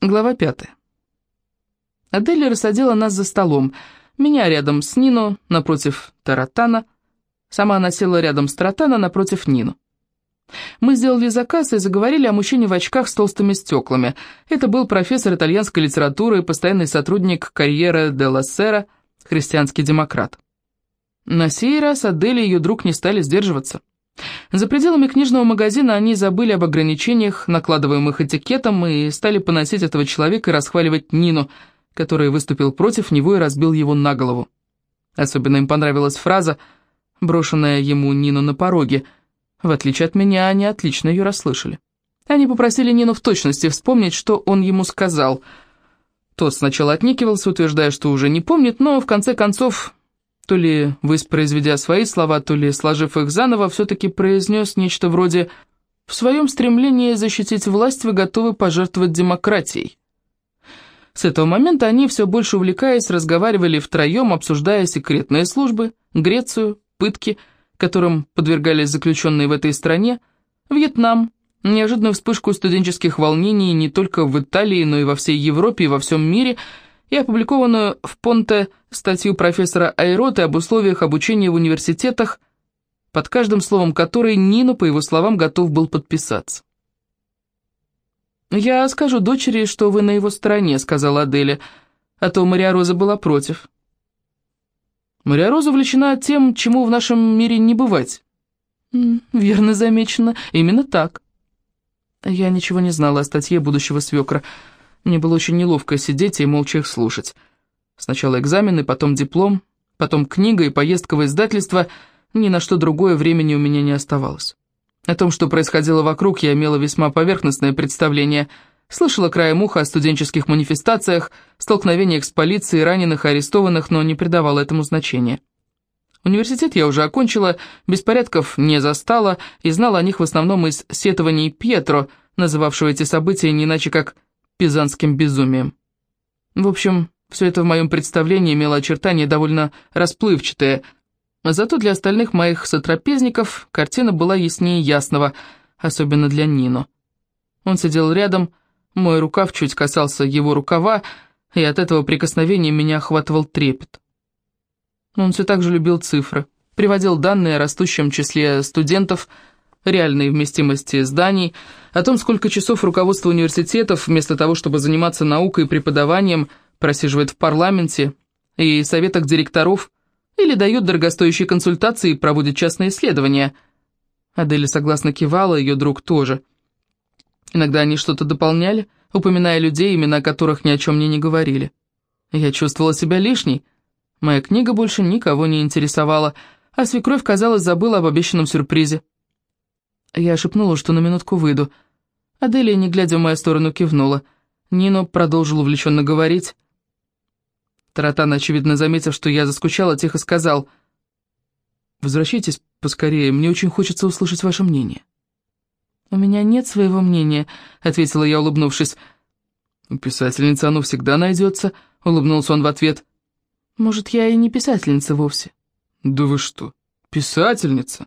Глава пятая. Адель рассадила нас за столом. Меня рядом с Нину, напротив Таратана. Сама она села рядом с Таратана, напротив Нину. Мы сделали заказ и заговорили о мужчине в очках с толстыми стеклами. Это был профессор итальянской литературы и постоянный сотрудник карьера де ла Сера, христианский демократ. На сей раз Адель и ее друг не стали сдерживаться. За пределами книжного магазина они забыли об ограничениях, накладываемых этикетом, и стали поносить этого человека и расхваливать Нину, который выступил против него и разбил его на голову. Особенно им понравилась фраза, брошенная ему Нину на пороге. В отличие от меня, они отлично ее расслышали. Они попросили Нину в точности вспомнить, что он ему сказал. Тот сначала отникивался, утверждая, что уже не помнит, но в конце концов то ли воспроизведя свои слова, то ли сложив их заново, все-таки произнес нечто вроде «В своем стремлении защитить власть вы готовы пожертвовать демократией». С этого момента они, все больше увлекаясь, разговаривали втроем, обсуждая секретные службы, Грецию, пытки, которым подвергались заключенные в этой стране, Вьетнам, неожиданную вспышку студенческих волнений не только в Италии, но и во всей Европе и во всем мире – и опубликованную в Понте статью профессора Айроты об условиях обучения в университетах, под каждым словом которой Нину, по его словам, готов был подписаться. «Я скажу дочери, что вы на его стороне», — сказала Аделя, а то Мария Роза была против. Мария Роза увлечена тем, чему в нашем мире не бывать. «Верно замечено, именно так». Я ничего не знала о статье будущего свекра, — мне было очень неловко сидеть и молча их слушать. Сначала экзамены, потом диплом, потом книга и поездка в издательство. Ни на что другое времени у меня не оставалось. О том, что происходило вокруг, я имела весьма поверхностное представление. Слышала краем уха о студенческих манифестациях, столкновениях с полицией, раненых и арестованных, но не придавала этому значения. Университет я уже окончила, беспорядков не застала и знала о них в основном из сетований Пьетро, называвшего эти события не иначе как пизанским безумием. В общем, все это в моем представлении имело очертания довольно расплывчатые, зато для остальных моих сотрапезников картина была яснее ясного, особенно для Нино. Он сидел рядом, мой рукав чуть касался его рукава, и от этого прикосновения меня охватывал трепет. Он все так же любил цифры, приводил данные о растущем числе студентов – реальной вместимости зданий, о том, сколько часов руководство университетов, вместо того, чтобы заниматься наукой и преподаванием, просиживает в парламенте и советах директоров, или дает дорогостоящие консультации и проводит частные исследования. Аделя согласно кивала, ее друг тоже. Иногда они что-то дополняли, упоминая людей, имена которых ни о чем мне не говорили. Я чувствовала себя лишней. Моя книга больше никого не интересовала, а свекровь, казалось, забыла об обещанном сюрпризе. Я шепнула, что на минутку выйду. Аделия, не глядя в мою сторону, кивнула. Нино продолжил увлеченно говорить. Таратан, очевидно заметив, что я заскучала, тихо сказал. «Возвращайтесь поскорее, мне очень хочется услышать ваше мнение». «У меня нет своего мнения», — ответила я, улыбнувшись. «У писательницы оно всегда найдется», — улыбнулся он в ответ. «Может, я и не писательница вовсе?» «Да вы что, писательница?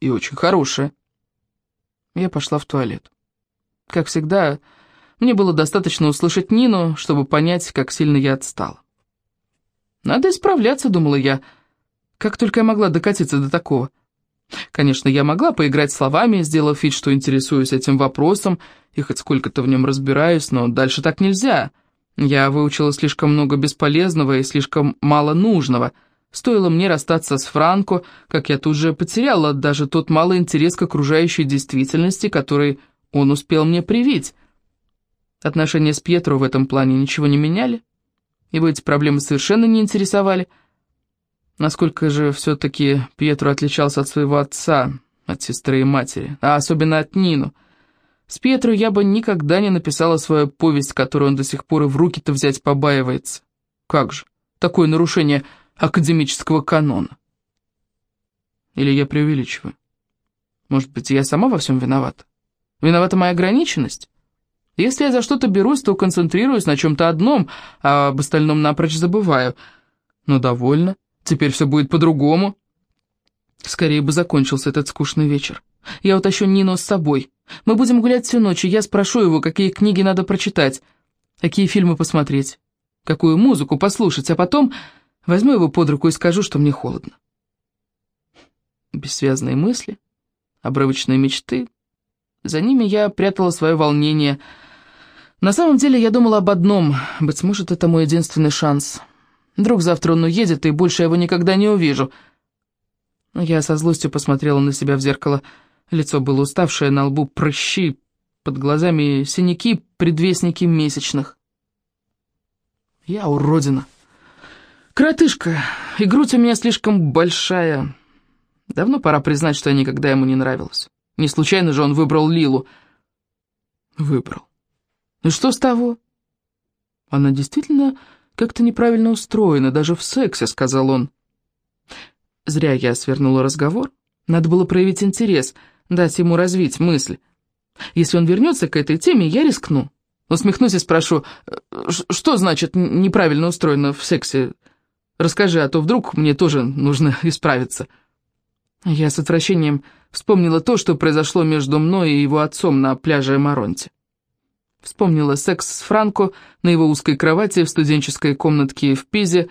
И очень хорошая». Я пошла в туалет. Как всегда, мне было достаточно услышать Нину, чтобы понять, как сильно я отстала. «Надо исправляться», — думала я. Как только я могла докатиться до такого. Конечно, я могла поиграть словами, сделав вид, что интересуюсь этим вопросом и хоть сколько-то в нем разбираюсь, но дальше так нельзя. Я выучила слишком много бесполезного и слишком мало нужного — Стоило мне расстаться с Франко, как я тут же потеряла даже тот малый интерес к окружающей действительности, который он успел мне привить. Отношения с Пьетро в этом плане ничего не меняли. Его эти проблемы совершенно не интересовали. Насколько же все-таки Пьетро отличался от своего отца, от сестры и матери, а особенно от Нину. С Пьетро я бы никогда не написала свою повесть, которую он до сих пор и в руки-то взять побаивается. Как же, такое нарушение академического канона. Или я преувеличиваю? Может быть, я сама во всем виновата? Виновата моя ограниченность? Если я за что-то берусь, то концентрируюсь на чем-то одном, а об остальном напрочь забываю. Но довольно. Теперь все будет по-другому. Скорее бы закончился этот скучный вечер. Я утащу Нину с собой. Мы будем гулять всю ночь, и я спрошу его, какие книги надо прочитать. какие фильмы посмотреть, какую музыку послушать, а потом возьму его под руку и скажу, что мне холодно. Бессвязные мысли, обрывочные мечты. За ними я прятала свое волнение. На самом деле я думала об одном. Быть может, это мой единственный шанс. Вдруг завтра он уедет, и больше я его никогда не увижу. Я со злостью посмотрела на себя в зеркало. Лицо было уставшее, на лбу прыщи, под глазами синяки, предвестники месячных. Я уродина. Коротышка, и грудь у меня слишком большая. Давно пора признать, что я никогда ему не нравилась. Не случайно же он выбрал Лилу. Выбрал. И что с того? Она действительно как-то неправильно устроена, даже в сексе, сказал он. Зря я свернула разговор. Надо было проявить интерес, дать ему развить мысль. Если он вернется к этой теме, я рискну. Усмехнусь и спрошу, что значит неправильно устроено в сексе? Расскажи, а то вдруг мне тоже нужно исправиться. Я с отвращением вспомнила то, что произошло между мной и его отцом на пляже Маронте. Вспомнила секс с Франко на его узкой кровати в студенческой комнатке в Пизе.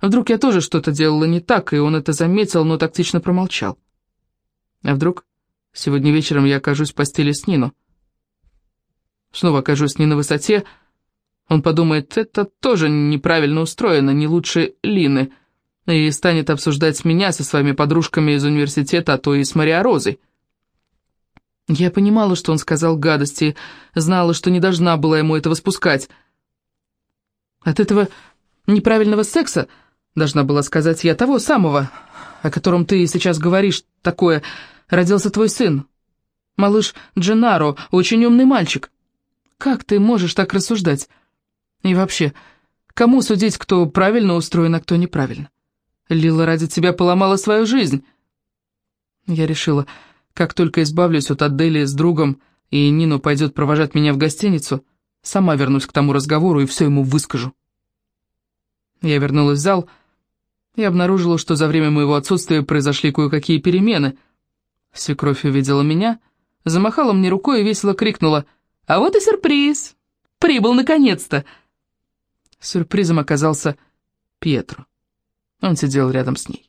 Вдруг я тоже что-то делала не так, и он это заметил, но тактично промолчал. А вдруг сегодня вечером я окажусь в постели с Нино? Снова окажусь не на высоте. Он подумает, это тоже неправильно устроено, не лучше Лины — и станет обсуждать меня со своими подружками из университета, а то и с Мария Розой. Я понимала, что он сказал гадости, знала, что не должна была ему этого спускать. От этого неправильного секса, должна была сказать я, того самого, о котором ты сейчас говоришь, такое, родился твой сын. Малыш Дженаро, очень умный мальчик. Как ты можешь так рассуждать? И вообще, кому судить, кто правильно устроен, а кто неправильно? Лила ради тебя поломала свою жизнь. Я решила, как только избавлюсь от Адели с другом, и Нину пойдет провожать меня в гостиницу, сама вернусь к тому разговору и все ему выскажу. Я вернулась в зал и обнаружила, что за время моего отсутствия произошли кое-какие перемены. Свекровь увидела меня, замахала мне рукой и весело крикнула «А вот и сюрприз! Прибыл наконец-то!» Сюрпризом оказался Пьетро. Он сидел рядом с ней.